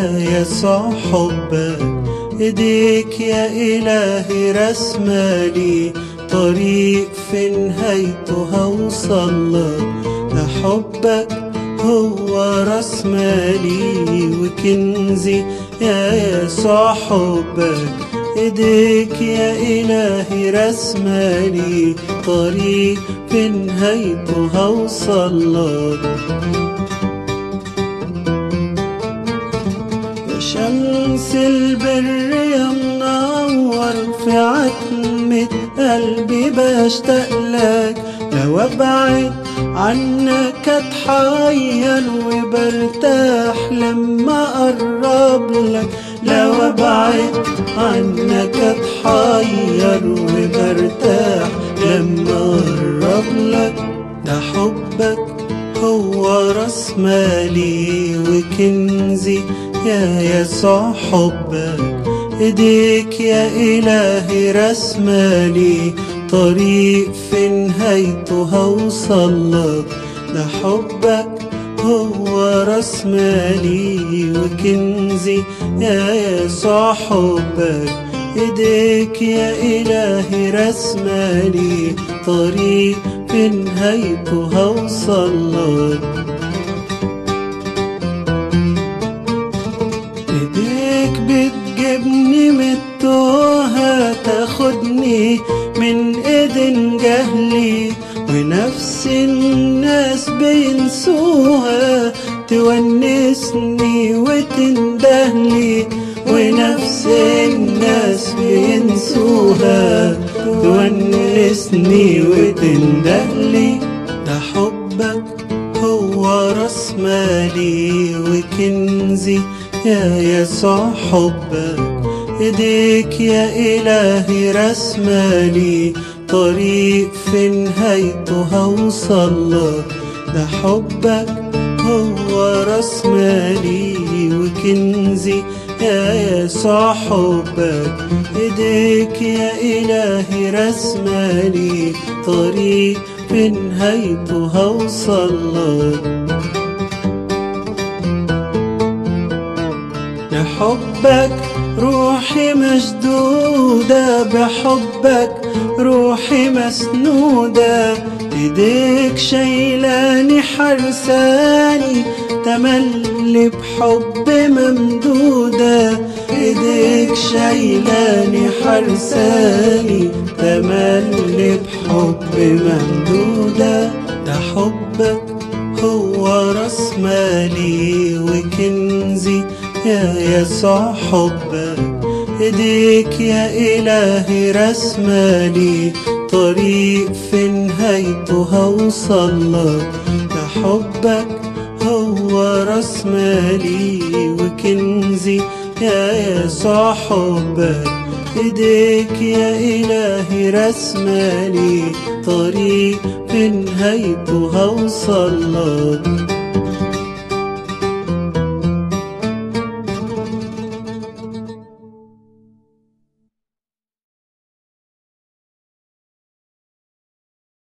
يا يسوع حبك إيديك يا إلهي رسمالي. طريق في نهايته هوصلك ده حبك هو راس مالي وكنزي يا يسوع حبك إيديك يا إلهي رسمالي. طريق في نهايته هوصلك يا شمس البر يا منور في عتمة قلبي بشتاق لك. لو ابعد عنك اتحير وبرتاح لما أقرب لك. لو ابعد عنك اتحير وبرتاح لما أقرب لك. ده حبك هو رأس مالي وكنزي. يا يسوع حبك إيديك يا إلهي رسمالي طريق في نهايته هوصلك ده حبك هو راس مالي وكنزي. يا يسوع حبك إيديك يا إلهي رسمالي طريق في نهايته هوصلك ايديك بتجيبني من التوهة تاخدني من إيدين جهلي. ونفس الناس بينسوها تونسني وتندهلي. ونفس الناس بينسوها تونسني وتندهلي. ده حبك هو راس مالي وكنزي. يا يسوع حبك إيديك يا إلهي رسمالي طريق في نهايته هوصلك ده حبك هو راس مالي وكنزي يا يسوع حبك إيديك يا إلهي رسمالي طريق في نهايته هوصلك بحبك روحي مشدودة بحبك روحي مسنودة إيديك شايلاني حرساني تملي بحب ممدودة إيديك شايلاني حرساني تملي بحب ممدودة ده حبك هو رأس مالي وكنزي. يا يسوع حبك إيديك يا إلهي رسمالي طريق في نهايته هوصلك ده حبك هو راس مالي وكنزي يا يسوع حبك إيديك يا إلهي رسمالي طريق في نهايته هوصلك